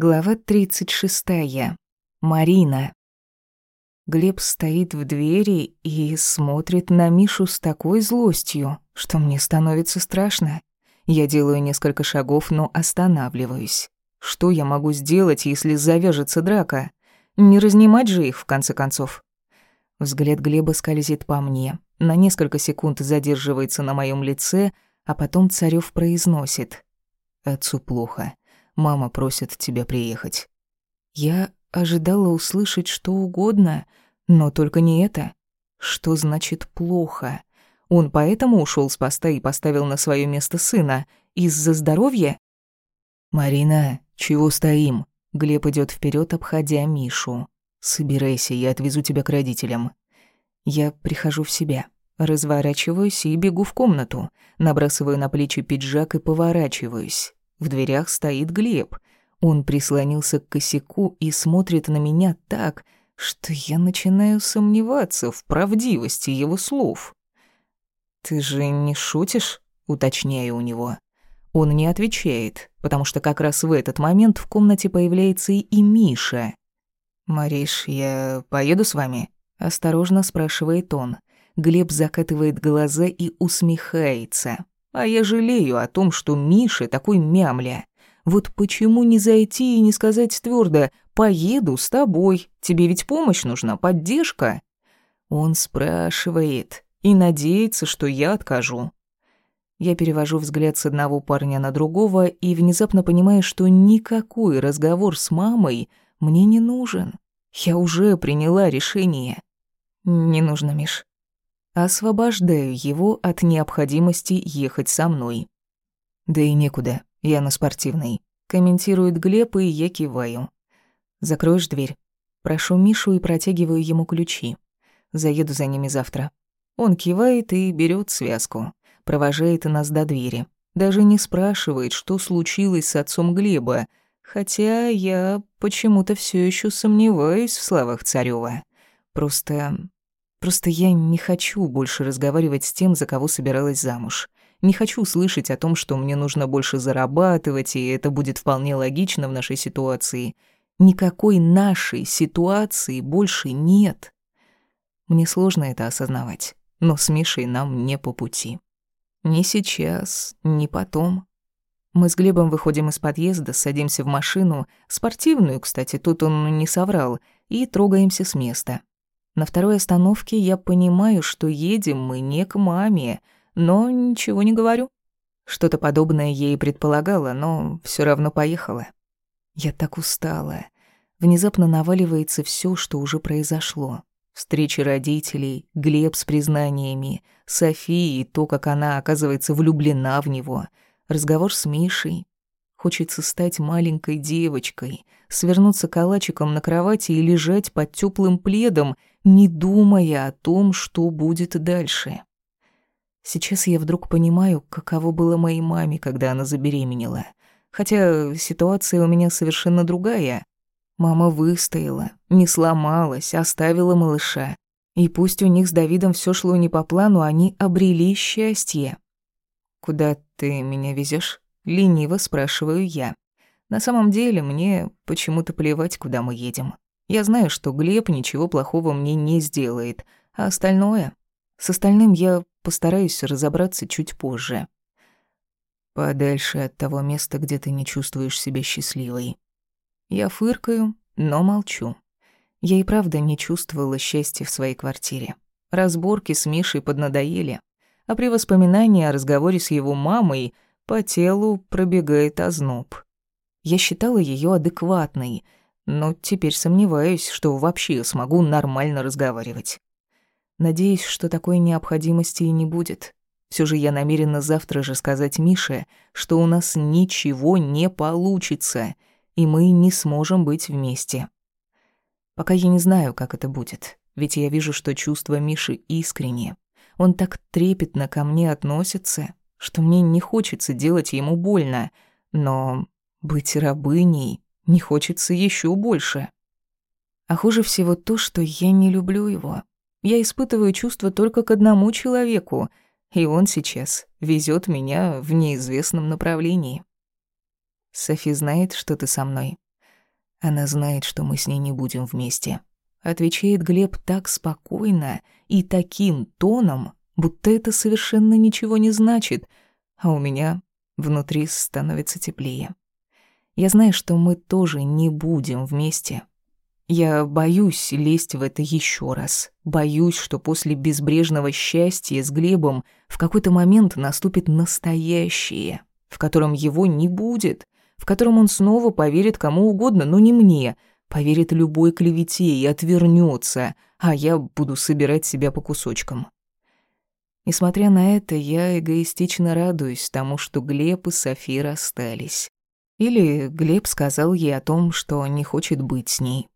Глава 36. Марина. Глеб стоит в двери и смотрит на Мишу с такой злостью, что мне становится страшно. Я делаю несколько шагов, но останавливаюсь. Что я могу сделать, если завяжется драка? Не разнимать же их, в конце концов. Взгляд Глеба скользит по мне, на несколько секунд задерживается на моем лице, а потом Царёв произносит. «Отцу плохо. Мама просит тебя приехать». Я ожидала услышать что угодно, но только не это. Что значит «плохо»? Он поэтому ушел с поста и поставил на свое место сына? Из-за здоровья? «Марина, чего стоим?» Глеб идет вперед, обходя Мишу. «Собирайся, я отвезу тебя к родителям». Я прихожу в себя, разворачиваюсь и бегу в комнату, набрасываю на плечи пиджак и поворачиваюсь. В дверях стоит Глеб. Он прислонился к косяку и смотрит на меня так, что я начинаю сомневаться в правдивости его слов. «Ты же не шутишь?» — уточняю у него. Он не отвечает, потому что как раз в этот момент в комнате появляется и Миша. «Мариш, я поеду с вами?» — осторожно спрашивает он. Глеб закатывает глаза и усмехается. А я жалею о том, что Миша такой мямля. Вот почему не зайти и не сказать твердо «поеду с тобой, тебе ведь помощь нужна, поддержка?» Он спрашивает и надеется, что я откажу. Я перевожу взгляд с одного парня на другого и внезапно понимаю, что никакой разговор с мамой мне не нужен. Я уже приняла решение. Не нужно, Миш. Освобождаю его от необходимости ехать со мной. Да и некуда, я на спортивной. Комментирует Глеб, и я киваю. Закроешь дверь. Прошу Мишу и протягиваю ему ключи. Заеду за ними завтра. Он кивает и берет связку. Провожает нас до двери. Даже не спрашивает, что случилось с отцом Глеба, хотя я почему-то все еще сомневаюсь в словах Царева. Просто Просто я не хочу больше разговаривать с тем, за кого собиралась замуж. Не хочу слышать о том, что мне нужно больше зарабатывать, и это будет вполне логично в нашей ситуации. Никакой нашей ситуации больше нет. Мне сложно это осознавать, но с Мишей нам не по пути. Ни сейчас, ни потом. Мы с Глебом выходим из подъезда, садимся в машину, спортивную, кстати, тут он не соврал, и трогаемся с места. На второй остановке я понимаю, что едем мы не к маме, но ничего не говорю. Что-то подобное ей предполагала, но все равно поехала. Я так устала. Внезапно наваливается все, что уже произошло. Встречи родителей, Глеб с признаниями, София и то, как она, оказывается, влюблена в него, разговор с Мишей. Хочется стать маленькой девочкой, свернуться калачиком на кровати и лежать под теплым пледом не думая о том, что будет дальше. Сейчас я вдруг понимаю, каково было моей маме, когда она забеременела. Хотя ситуация у меня совершенно другая. Мама выстояла, не сломалась, оставила малыша. И пусть у них с Давидом все шло не по плану, они обрели счастье. «Куда ты меня везешь? лениво спрашиваю я. На самом деле мне почему-то плевать, куда мы едем. Я знаю, что Глеб ничего плохого мне не сделает, а остальное... С остальным я постараюсь разобраться чуть позже. Подальше от того места, где ты не чувствуешь себя счастливой. Я фыркаю, но молчу. Я и правда не чувствовала счастья в своей квартире. Разборки с Мишей поднадоели, а при воспоминании о разговоре с его мамой по телу пробегает озноб. Я считала ее адекватной — но теперь сомневаюсь, что вообще смогу нормально разговаривать. Надеюсь, что такой необходимости и не будет. Все же я намерена завтра же сказать Мише, что у нас ничего не получится, и мы не сможем быть вместе. Пока я не знаю, как это будет, ведь я вижу, что чувства Миши искренние. Он так трепетно ко мне относится, что мне не хочется делать ему больно, но быть рабыней не хочется еще больше. А хуже всего то, что я не люблю его. Я испытываю чувства только к одному человеку, и он сейчас везет меня в неизвестном направлении. Софи знает, что ты со мной. Она знает, что мы с ней не будем вместе. Отвечает Глеб так спокойно и таким тоном, будто это совершенно ничего не значит, а у меня внутри становится теплее. Я знаю, что мы тоже не будем вместе. Я боюсь лезть в это еще раз. Боюсь, что после безбрежного счастья с Глебом в какой-то момент наступит настоящее, в котором его не будет, в котором он снова поверит кому угодно, но не мне, поверит любой клевете и отвернется, а я буду собирать себя по кусочкам. Несмотря на это, я эгоистично радуюсь тому, что Глеб и Софи расстались. Или Глеб сказал ей о том, что не хочет быть с ней.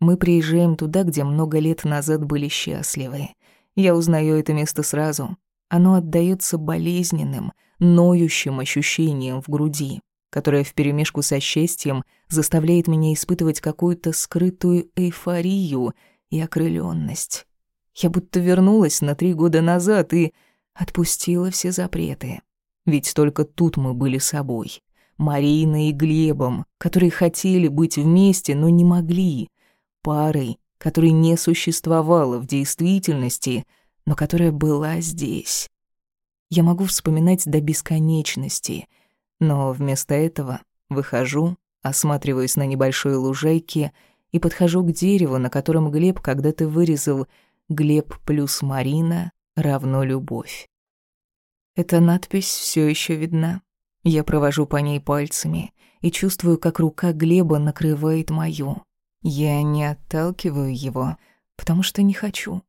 Мы приезжаем туда, где много лет назад были счастливы. Я узнаю это место сразу. Оно отдаётся болезненным, ноющим ощущением в груди которая вперемешку со счастьем заставляет меня испытывать какую-то скрытую эйфорию и окрылённость. Я будто вернулась на три года назад и отпустила все запреты. Ведь только тут мы были собой. Мариной и Глебом, которые хотели быть вместе, но не могли. Парой, которой не существовало в действительности, но которая была здесь. Я могу вспоминать до бесконечности — но вместо этого выхожу, осматриваюсь на небольшой лужайке и подхожу к дереву, на котором Глеб когда-то вырезал «Глеб плюс Марина равно любовь». Эта надпись все еще видна. Я провожу по ней пальцами и чувствую, как рука Глеба накрывает мою. Я не отталкиваю его, потому что не хочу.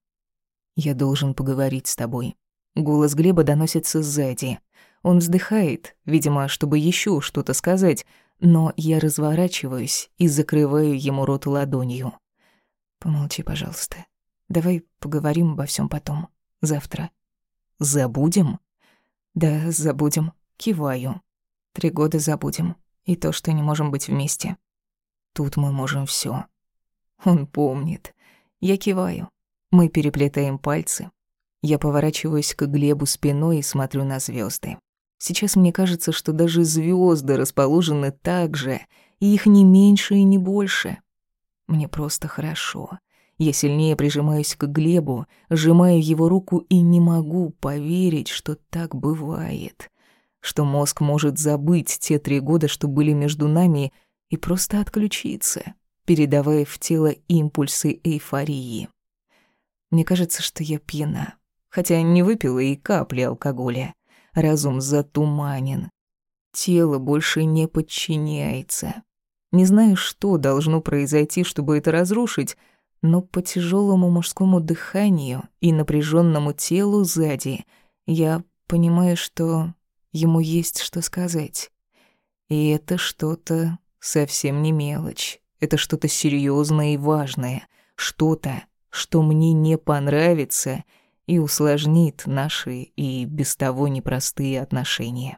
Я должен поговорить с тобой. Голос Глеба доносится сзади. Он вздыхает, видимо, чтобы еще что-то сказать, но я разворачиваюсь и закрываю ему рот ладонью. Помолчи, пожалуйста. Давай поговорим обо всем потом. Завтра. Забудем? Да, забудем. Киваю. Три года забудем. И то, что не можем быть вместе. Тут мы можем все. Он помнит. Я киваю. Мы переплетаем пальцы. Я поворачиваюсь к Глебу спиной и смотрю на звезды. Сейчас мне кажется, что даже звезды расположены так же, и их не меньше и не больше. Мне просто хорошо. Я сильнее прижимаюсь к Глебу, сжимаю его руку и не могу поверить, что так бывает. Что мозг может забыть те три года, что были между нами, и просто отключиться, передавая в тело импульсы эйфории. Мне кажется, что я пьяна, хотя не выпила и капли алкоголя разум затуманен. Тело больше не подчиняется. Не знаю, что должно произойти, чтобы это разрушить, но по тяжелому мужскому дыханию и напряженному телу сзади я понимаю, что ему есть что сказать. И это что-то совсем не мелочь. Это что-то серьезное и важное, что-то, что мне не понравится — и усложнит наши и без того непростые отношения.